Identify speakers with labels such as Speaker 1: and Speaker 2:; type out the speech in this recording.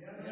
Speaker 1: Yeah.